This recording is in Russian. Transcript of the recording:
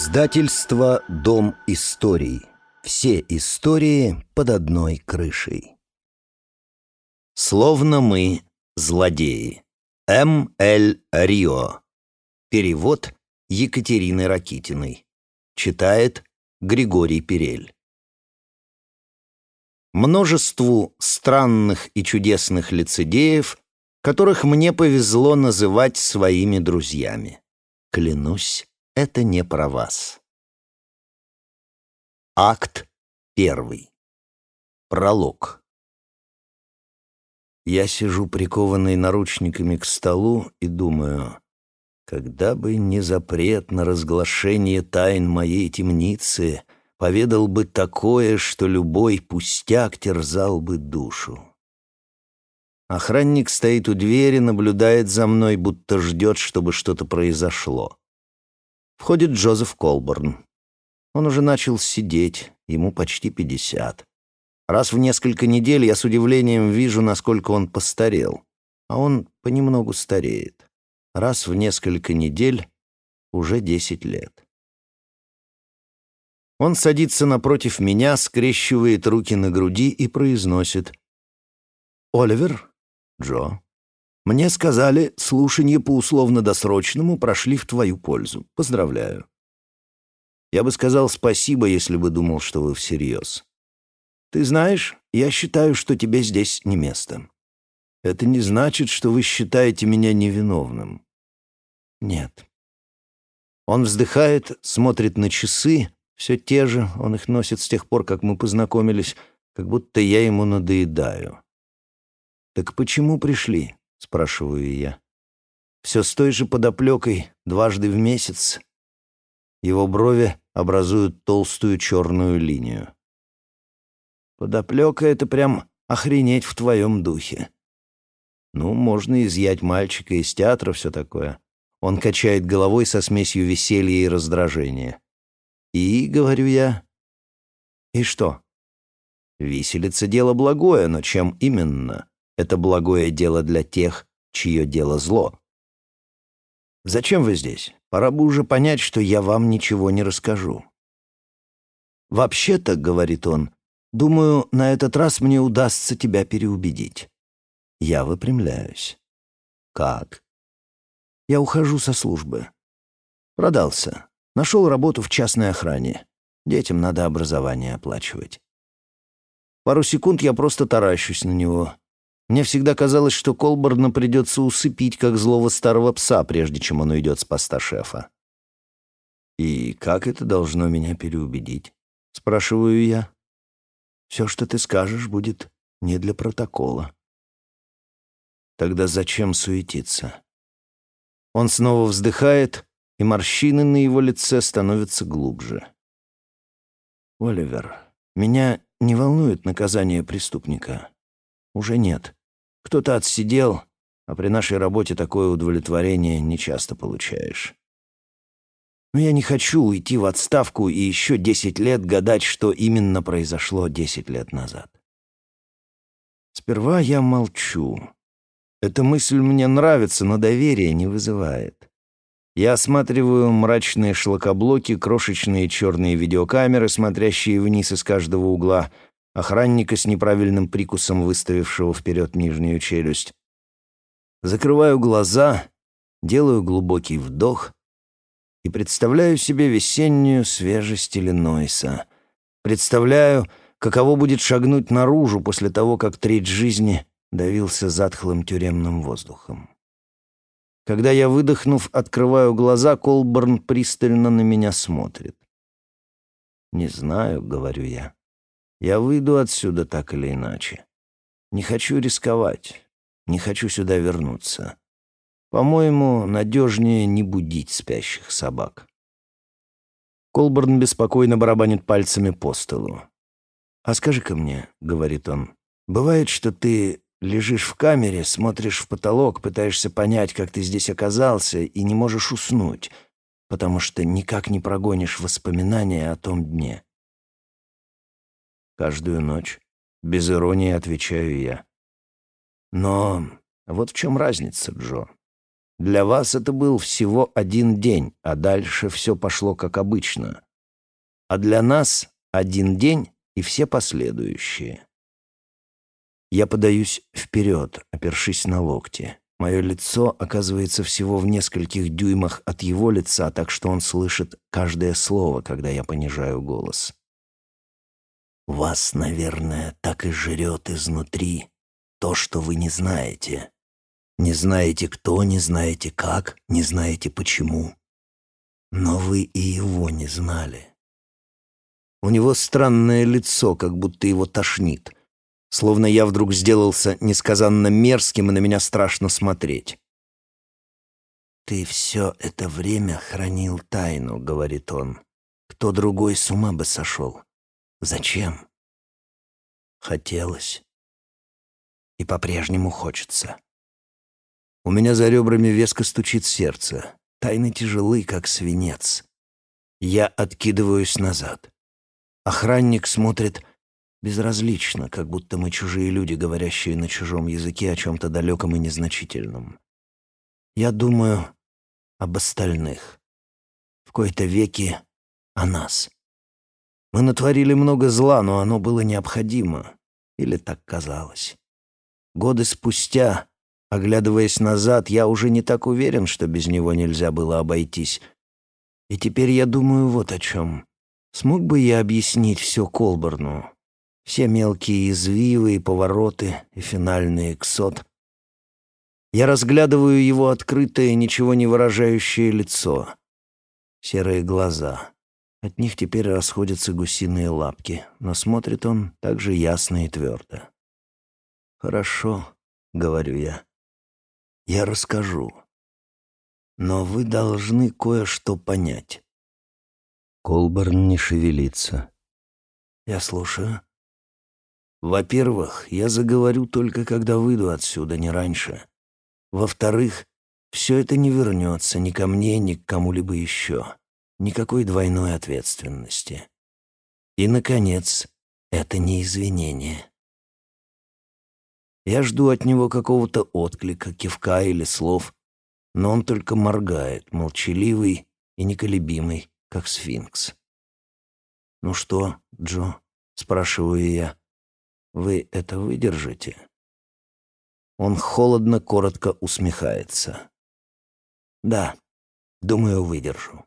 Издательство «Дом историй». Все истории под одной крышей. Словно мы злодеи. М. Л. Рио. Перевод Екатерины Ракитиной. Читает Григорий Перель. Множеству странных и чудесных лицедеев, которых мне повезло называть своими друзьями. Клянусь, это не про вас. Акт первый. Пролог. Я сижу прикованный наручниками к столу и думаю, когда бы не запрет на разглашение тайн моей темницы, поведал бы такое, что любой пустяк терзал бы душу. Охранник стоит у двери, наблюдает за мной, будто ждет, чтобы что-то произошло. Входит Джозеф Колборн. Он уже начал сидеть, ему почти пятьдесят. Раз в несколько недель я с удивлением вижу, насколько он постарел. А он понемногу стареет. Раз в несколько недель уже десять лет. Он садится напротив меня, скрещивает руки на груди и произносит. «Оливер? Джо?» Мне сказали, слушания по условно-досрочному прошли в твою пользу. Поздравляю. Я бы сказал спасибо, если бы думал, что вы всерьез. Ты знаешь, я считаю, что тебе здесь не место. Это не значит, что вы считаете меня невиновным. Нет. Он вздыхает, смотрит на часы, все те же, он их носит с тех пор, как мы познакомились, как будто я ему надоедаю. Так почему пришли? — спрашиваю я. «Все с той же подоплекой, дважды в месяц». Его брови образуют толстую черную линию. «Подоплека — это прям охренеть в твоем духе. Ну, можно изъять мальчика из театра, все такое». Он качает головой со смесью веселья и раздражения. «И, — говорю я, — и что?» «Виселица — дело благое, но чем именно?» Это благое дело для тех, чье дело зло. Зачем вы здесь? Пора бы уже понять, что я вам ничего не расскажу. «Вообще-то», — говорит он, — «думаю, на этот раз мне удастся тебя переубедить». Я выпрямляюсь. «Как?» «Я ухожу со службы. Продался. Нашел работу в частной охране. Детям надо образование оплачивать». Пару секунд я просто таращусь на него, мне всегда казалось, что Колборна придется усыпить, как злого старого пса, прежде чем он уйдет с поста шефа. «И как это должно меня переубедить?» — спрашиваю я. «Все, что ты скажешь, будет не для протокола». «Тогда зачем суетиться?» Он снова вздыхает, и морщины на его лице становятся глубже. «Оливер, меня не волнует наказание преступника. Уже нет. Кто-то отсидел, а при нашей работе такое удовлетворение не часто получаешь. Но я не хочу уйти в отставку и еще десять лет гадать, что именно произошло десять лет назад. Сперва я молчу. Эта мысль мне нравится, но доверия не вызывает. Я осматриваю мрачные шлакоблоки, крошечные черные видеокамеры, смотрящие вниз из каждого угла — охранника с неправильным прикусом, выставившего вперед нижнюю челюсть. Закрываю глаза, делаю глубокий вдох и представляю себе весеннюю свежесть Иллинойса. Представляю, каково будет шагнуть наружу после того, как треть жизни давился затхлым тюремным воздухом. Когда я, выдохнув, открываю глаза, Колборн пристально на меня смотрит. «Не знаю», — говорю я. Я выйду отсюда так или иначе. Не хочу рисковать. Не хочу сюда вернуться. По-моему, надежнее не будить спящих собак. Колборн беспокойно барабанит пальцами по столу. «А скажи-ка мне», — говорит он, — «бывает, что ты лежишь в камере, смотришь в потолок, пытаешься понять, как ты здесь оказался, и не можешь уснуть, потому что никак не прогонишь воспоминания о том дне. Каждую ночь. Без иронии отвечаю я. Но вот в чем разница, Джо. Для вас это был всего один день, а дальше все пошло как обычно. А для нас один день и все последующие. Я подаюсь вперед, опершись на локти. Мое лицо оказывается всего в нескольких дюймах от его лица, так что он слышит каждое слово, когда я понижаю голос. «Вас, наверное, так и жрет изнутри то, что вы не знаете. Не знаете кто, не знаете как, не знаете почему. Но вы и его не знали. У него странное лицо, как будто его тошнит. Словно я вдруг сделался несказанно мерзким, и на меня страшно смотреть. «Ты все это время хранил тайну», — говорит он. «Кто другой с ума бы сошел? Зачем?» «Хотелось. И по-прежнему хочется. У меня за ребрами веско стучит сердце. Тайны тяжелы, как свинец. Я откидываюсь назад. Охранник смотрит безразлично, как будто мы чужие люди, говорящие на чужом языке о чем-то далеком и незначительном. Я думаю об остальных. В кои-то веки о нас. Мы натворили много зла, но оно было необходимо. Или так казалось. Годы спустя, оглядываясь назад, я уже не так уверен, что без него нельзя было обойтись. И теперь я думаю вот о чем. Смог бы я объяснить все Колборну? Все мелкие извивы и повороты, и финальный эксот. Я разглядываю его открытое, ничего не выражающее лицо. Серые глаза. От них теперь расходятся гусиные лапки, но смотрит он так же ясно и твердо. «Хорошо», — говорю я. «Я расскажу. Но вы должны кое-что понять». Колборн не шевелится. «Я слушаю». Во-первых, я заговорю только, когда выйду отсюда, не раньше. Во-вторых, все это не вернется ни ко мне, ни к кому-либо еще. Никакой двойной ответственности. И, наконец, это не извинение. Я жду от него какого-то отклика, кивка или слов, но он только моргает, молчаливый и неколебимый, как сфинкс. «Ну что, Джо?» — спрашиваю я. Вы это выдержите?» Он холодно, коротко усмехается. «Да, думаю, выдержу».